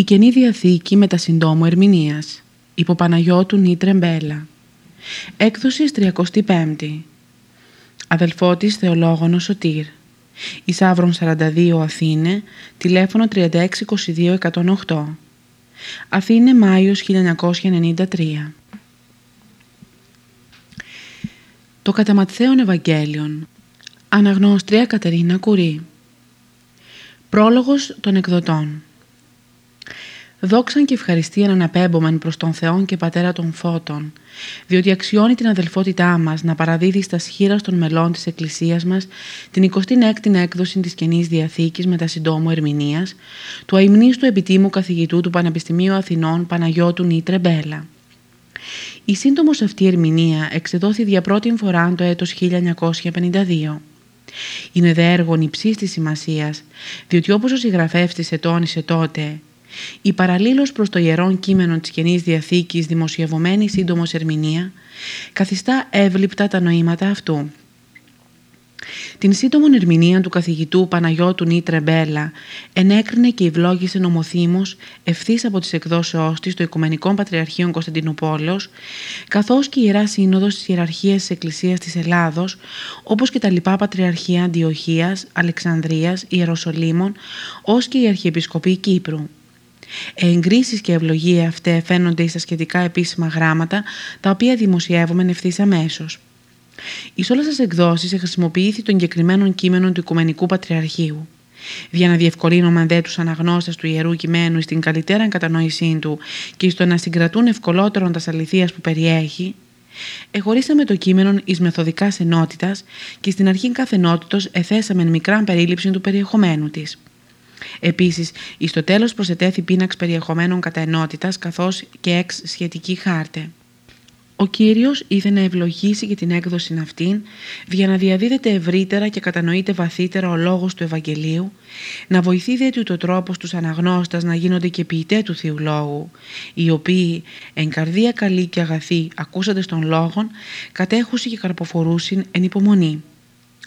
Η Καινή Διαθήκη με τα συντόμου ερμηνείας υπό Παναγιώτου Νίτρε Μπέλα Έκδοσης 35 Αδελφότης Θεολόγωνο Σωτήρ. Ισάβρον 42 Αθήνε Τηλέφωνο 3622108 Αθήνε Μάιος 1993 Το Καταματθέον Ευαγγέλιον. Αναγνώστρια Κατερίνα Κουρί Πρόλογος των εκδοτών Δόξαν και ευχαριστίαν αναπέμπομεν προς τον Θεόν και Πατέρα των Φώτων, διότι αξιώνει την αδελφότητά μας να παραδίδει στα σχήρα των μελών της Εκκλησίας μας την 26η έκδοση της Καινής Διαθήκης με τα συντόμου ερμηνείας του αιμνίστου επιτήμου καθηγητού του Πανεπιστημίου Αθηνών Παναγιώτου Νίτρε Μπέλα. Η σύντομος αυτή ερμηνεία εξεδόθη για πρώτη φορά το έτος 1952. Είναι δε έργο υψής της σημασίας, διότι όπως ο συγγραφεύς της ετώνησε τότε η παραλλήλως προς το ιερόν κείμενο της Καινής Διαθήκης δημοσιευομένη σύντομος ερμηνεία καθιστά εύληπτα τα νοήματα αυτού. Την σύντομη ερμηνεία του καθηγητού Παναγιώτου Νίτρε Μπέλα ενέκρινε και ευλόγησε νομοθήμος ευθύς από τις εκδόσεώς της στο Οικουμενικό Πατριαρχείο Κωνσταντινούπολεως καθώς και η Ιερά Σύνοδος της Ιεραρχίας της Εκκλησίας της Ελλάδος όπως και τα λοιπά Πατριαρχεία Αντιοχίας, Αλεξανδρίας, Ιεροσολύμων ως και η Αρχιεπισκοπή Κύπρου. Εγκρίσεις και ευλογία αυτέ φαίνονται στα σχετικά επίσημα γράμματα, τα οποία δημοσιεύουμε ευθύς αμέσως. Εις όλες τις εκδόσεις χρησιμοποιήθη το εγκεκριμένο κείμενο του Οικουμενικού Πατριαρχείου. Για να διευκολύνουμε δε τους αναγνώστες του ιερού κειμένου στην καλύτερα κατανόησή του και στο να συγκρατούν ευκολότερον τας αληθείας που περιέχει, Εχωρίσαμε το κείμενο εις μεθοδικά ενότητα και στην αρχή καθενότητος εθέσαμε μικρά περίληψη του περιεχομένου της. Επίσης, εις το τέλος προσετέθη πίναξ περιεχομένων κατά ενότητας καθώς και εξ σχετική χάρτε. Ο Κύριος είδε να ευλογήσει για την έκδοση αυτήν για να διαδίδεται ευρύτερα και κατανοείται βαθύτερα ο λόγος του Ευαγγελίου, να βοηθεί δε του το τρόπος στους αναγνώστας να γίνονται και ποιητέ του Θείου Λόγου, οι οποίοι εν καρδία καλή και αγαθή ακούσαντες των λόγων κατέχουσι και καρποφορούσιν εν υπομονή.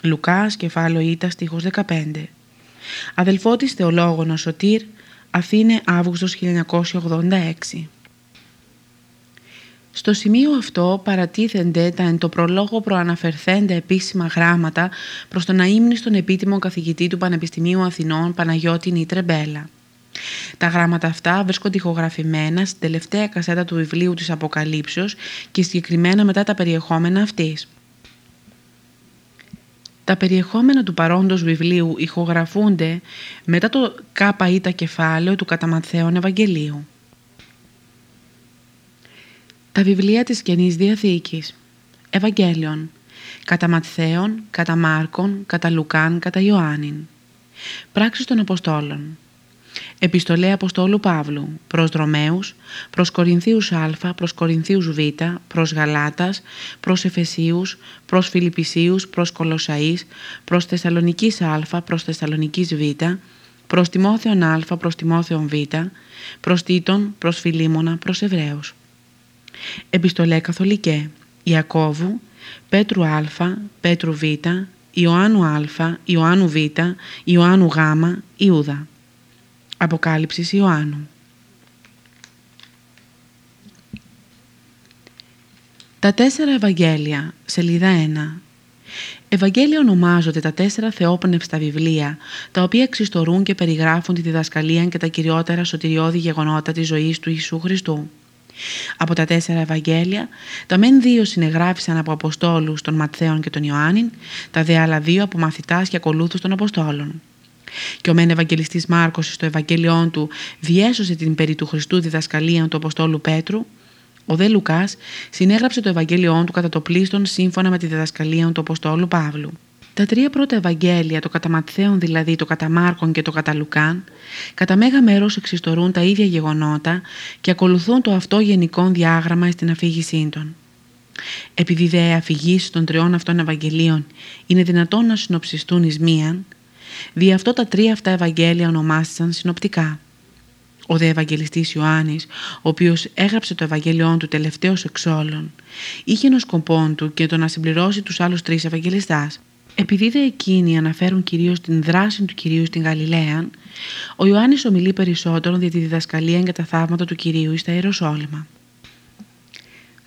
Λουκάς, κεφάλαιο Ήτα, στίχος 15 Αδελφότης θεολόγων ο Σωτήρ, Αθήνε Αύγουστος 1986. Στο σημείο αυτό παρατίθενται τα εν το προλόγο προαναφερθέντα επίσημα γράμματα προς τον αείμνηστον επίτιμο καθηγητή του Πανεπιστημίου Αθηνών Παναγιώτη Νίτρε Μπέλα. Τα γράμματα αυτά βρίσκονται ηχογραφημένα στην τελευταία κασέτα του βιβλίου της Αποκαλύψεως και συγκεκριμένα μετά τα περιεχόμενα αυτής. Τα περιεχόμενα του παρόντος βιβλίου ηχογραφούνται μετά το ΚΑΠΑ κεφάλαιο του Καταμαθαίων Ευαγγελίου. Τα βιβλία της Καινής Διαθήκης. Ευαγγέλιον. Κατά Ματθαίων, κατά Μάρκων, κατά Λουκάν, κατά Ιωάννην. Πράξεις των Αποστόλων Επιστολέ Αποστόλου Παύλου προς Δρομαίους, προς Κορινθίους Α, προς Κορινθίους Β, προς Γαλάτας, προς Εφεσίους, προς Φιλιππισίους, προς Κολοσαΐς, προς Θεσσαλονικής Α, προς Θεσσαλονικής Β, προς Τιμόθεον Α, προς Τιμόθεον Β, προς Τίτων, προς Φιλίμωνα, προς Εβραίους. Επιστολέ Καθολικέ Ιακώβου, Πέτρου Α, Πέτρου Β, Ιωάννου Α, Ιωάννου Β, Ιωάννου Γ, Ιούδα. Αποκάλυψης Ιωάννου Τα τέσσερα Ευαγγέλια, σελίδα 1 Ευαγγέλια ονομάζονται τα τέσσερα θεόπνευστα βιβλία, τα οποία εξιστορούν και περιγράφουν τη διδασκαλία και τα κυριότερα σωτηριώδη γεγονότα της ζωής του Ιησού Χριστού. Από τα τέσσερα Ευαγγέλια, τα μεν δύο συνεγράφησαν από Αποστόλους των Ματθαίων και των Ιωάννην, τα δε άλλα δύο από μαθητάς και ακολούθους των Αποστόλων. Και ο μεν Ευαγγελιστής Μάρκος στο Ευαγγέλιόν του διέσωσε την περί του Χριστού διδασκαλία του Αποστόλου Πέτρου, ο δε Λουκάς συνέγραψε το Ευαγγέλιόν του κατά το πλήστον σύμφωνα με τη διδασκαλία του Αποστόλου Παύλου. Τα τρία πρώτα Ευαγγέλια, το κατά Ματθαίον δηλαδή, το κατά Μάρκον και το κατά Λουκάν, κατά μέγα μέρος εξιστορούν τα ίδια γεγονότα και ακολουθούν το αυτό γενικό διάγραμμα στην αφήγησή των. Επειδή δε αφηγήσεις των τριών αυτών Ευαγγελίων είναι δυνατόν να συνοψιστούν εις μίαν, Δι' αυτό τα τρία αυτά Ευαγγέλια ονομάστησαν συνοπτικά. Ο δε Ευαγγελιστής Ιωάννης, ο οποίος έγραψε το Ευαγγέλιόν του τελευταίος εξ όλων, είχε ενό σκοπό του και το να συμπληρώσει τους άλλους τρεις Ευαγγελιστάς. Επειδή δε εκείνοι αναφέρουν κυρίως την δράση του Κυρίου στην Γαλιλαία, ο Ιωάννης ομιλεί περισσότερο για τη διδασκαλία και τα θαύματα του Κυρίου στα Ιεροσόλυμα.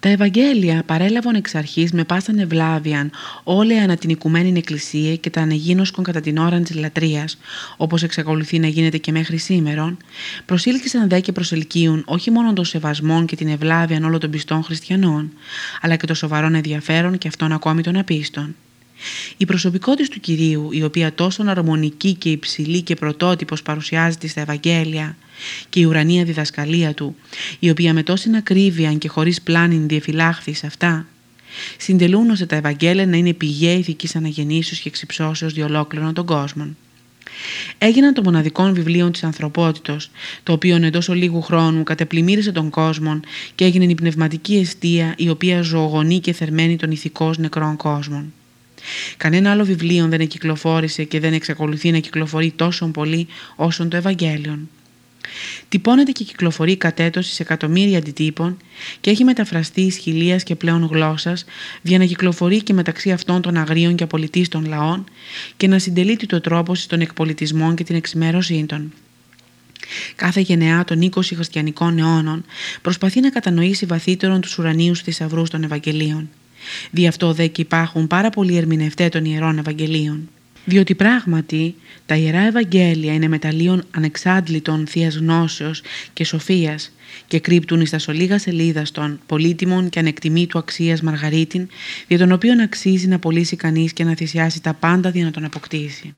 Τα Ευαγγέλια παρέλαβαν εξ αρχής με πάσαν ευλάβιαν όλα ανά την οικουμένη εκκλησία και τα ανεγίνωσκον κατά την ώρα της λατρείας, όπως εξακολουθεί να γίνεται και μέχρι σήμερον, προσήλκησαν δε και προσελκύουν όχι μόνο των σεβασμών και την ευλάβιαν όλων των πιστών χριστιανών, αλλά και το σοβαρόν ενδιαφέρον και αυτών ακόμη των απίστων. Η προσωπικότητα του Κυρίου, η οποία τόσο αρμονική και υψηλή και πρωτότυπος παρουσιάζεται στα Ευαγγέλια και η ουρανία διδασκαλία του, η οποία με τόση ακρίβεια και χωρίς πλάνη διαφυλάχθη σε αυτά, συντελούν ώστε τα Ευαγγέλια να είναι πηγαία ηθικής αναγεννήσεως και εξυψώσεως διολόκληρων των κόσμων. Έγιναν το μοναδικό βιβλίο της ανθρωπότητος, το οποίο εντός λίγου χρόνου κατεπλημμύρισε τον κόσμο και έγινε η πνευματική αιστεία η οποία ζωογονεί και θερμαίνει τον ηθικός νεκρών κόσμων. Κανένα άλλο βιβλίο δεν εκυκλοφόρησε και δεν εξακολουθεί να κυκλοφορεί τόσο πολύ όσο το Ευαγγέλιο. Τυπώνεται και κυκλοφορεί κατέτος σε εκατομμύρια αντιτύπων και έχει μεταφραστεί εις χιλίας και πλέον γλώσσας για να κυκλοφορεί και μεταξύ αυτών των αγρίων και απολυτίστων λαών και να συντελείται το τρόπο στον εκπολιτισμό και την εξημέρωσή των. Κάθε γενεά των 20 χριστιανικών αιώνων προσπαθεί να κατανοήσει βαθύτερον τους ουρανίους θησαυρούς των Ευαγγελίων. Δι' αυτό δε και υπάρχουν πάρα πολλοί ερμηνευτές των Ιερών Ευαγγελίων. Διότι πράγματι τα Ιερά Ευαγγέλια είναι μεταλλίων ανεξάντλητων θείας γνώσεως και σοφίας και κρύπτουν εις τα σολίγα σελίδας των πολύτιμων και ανεκτιμήτου αξίας Μαργαρίτην, για τον οποίο αξίζει να πωλήσει κανείς και να θυσιάσει τα πάντα για να τον αποκτήσει.